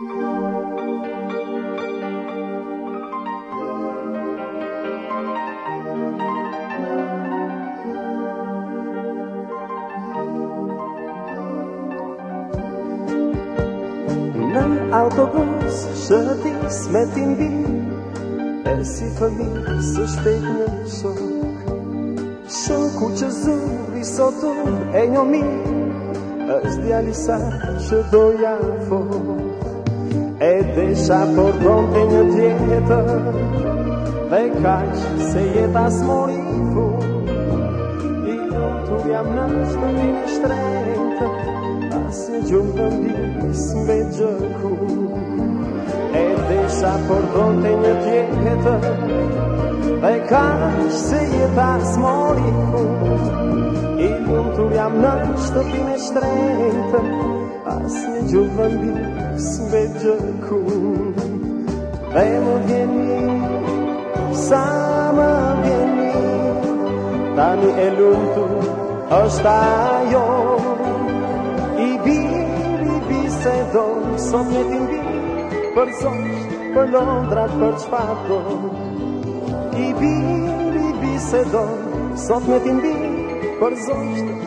autobus shëtis me tim bim E si fëmi së shpejt në shok Shoku që zuri sotu e një mi është djali sa që doja fok sa për dronti një tjetër Dhe kajsh se jeta s'mori I fu I do të jam në stëndin e shtrejtë Asë gjumë të ndisë me gjëku E dhe sa për dronti një tjetër Dhe kajsh se jeta s'mori fu Tu jam në shtëpin e shtrejtë As një gjullë vëndi së me gjëku Dhe më vjeni, sa më vjeni Tani e lunë tu është ajo I bir, i do Sot me tim bir, për zonë Për londrat, për qfato I bir, i do Sot me tim bir, për zonë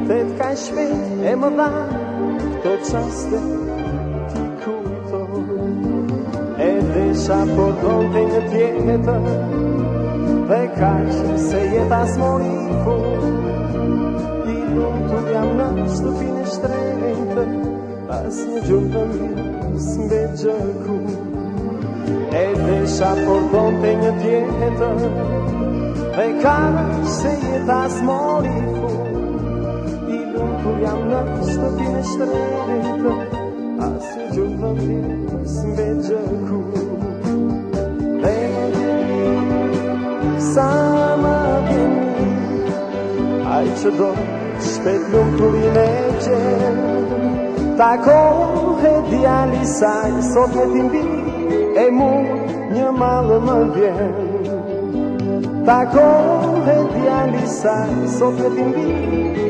shpet ka shpet e më dha Këtë qaste ti kujto E dhe sa po do të në tjetë Dhe ka që se jetë as mori po. i fund I do të jam në shtupin e shtrejtë Pas në gjumë po të mirë së mbe gjëku E dhe sa po do të në tjetë Dhe ka që se jetë as mori i po jam në shtëpin e shtretë Asë gjumë të një së në vegjë ku Dhe më të sa më të një Ai që do shpet në kërin e gjë Ta kohë e djali saj, sot e timbi E mu një malë më vjen Ta kohë e djali saj, sot e timbi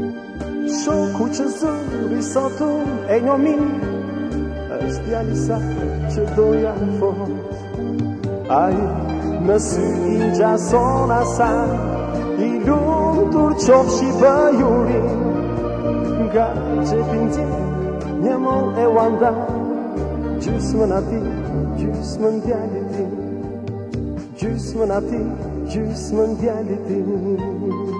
qoku që zëri sa të e një min është djali sa që doja fort A i në sy i gjasona sa I lundur qovë shi bëjurin Nga që pinti një mol e vanda Gjusë më nati, gjusë më ndjali ti Gjusë më nati, gjusë më ndjali